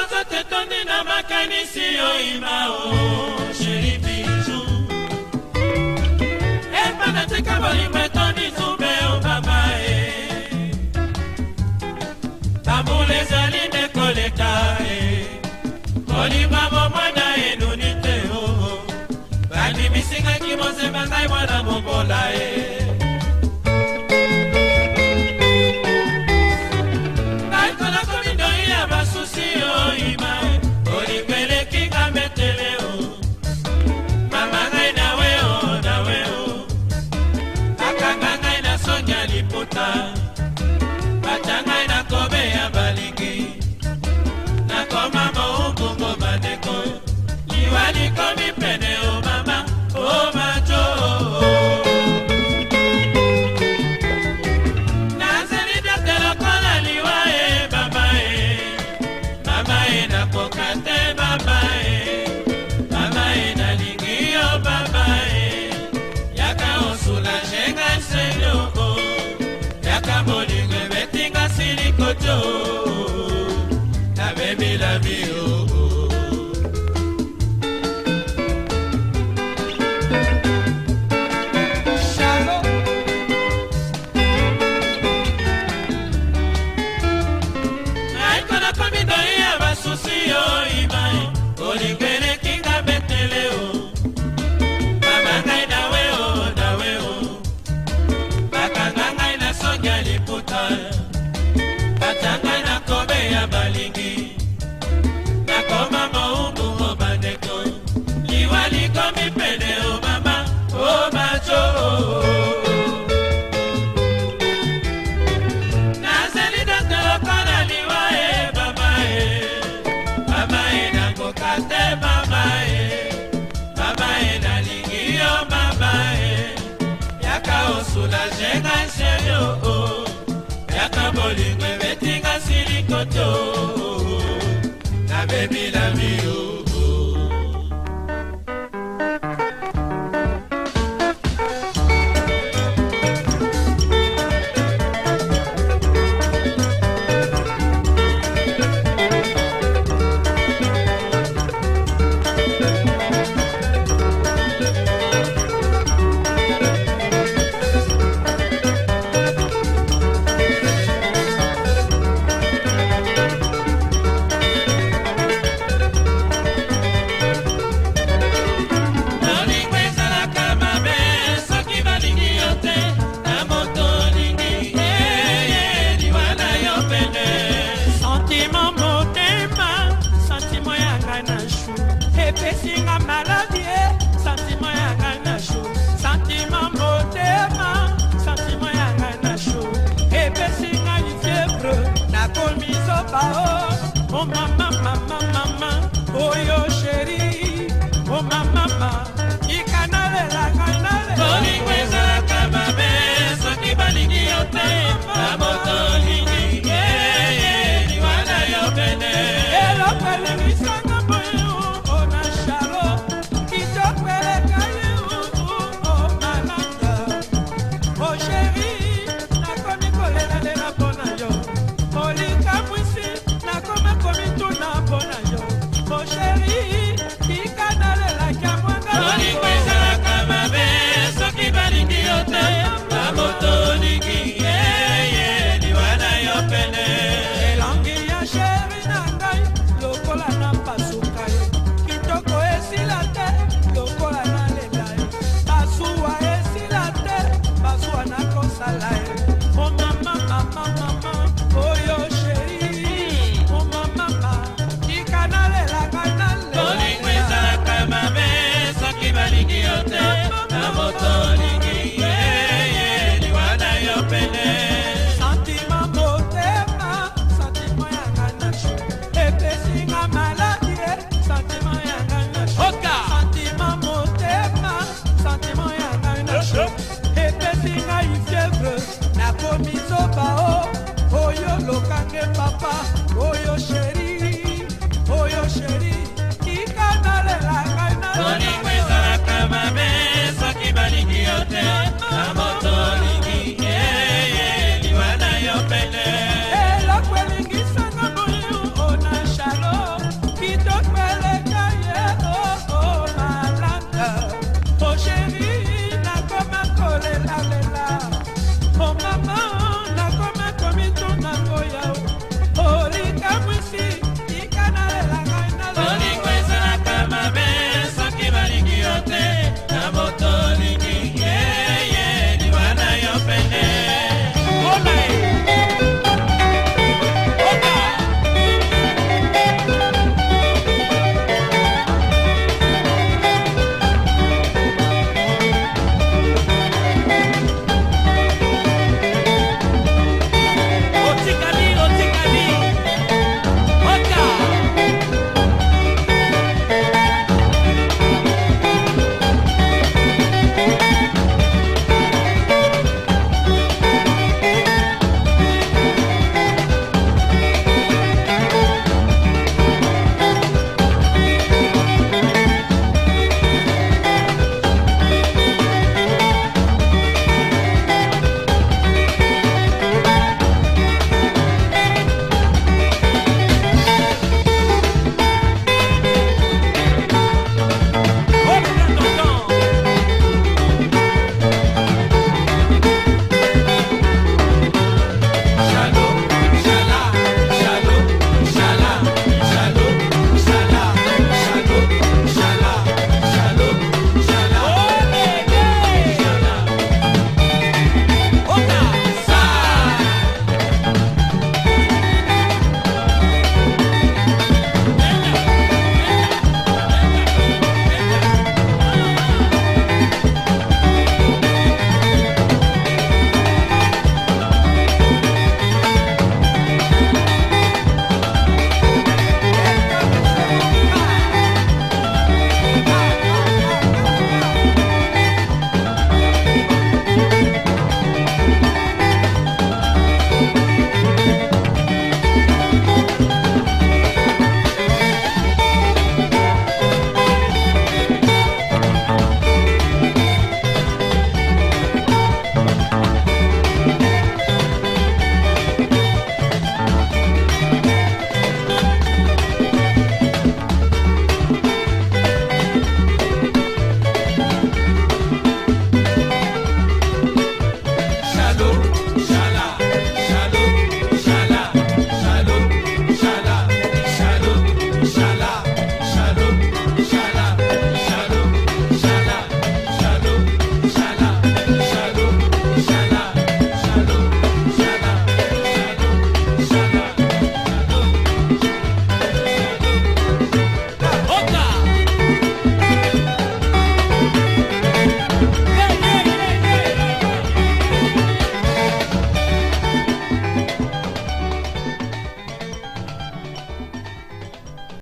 poso tetondi na makanisi oyima o sheri biju epanateka bolimbo etondi zuba Senhor. olokanga papa oyo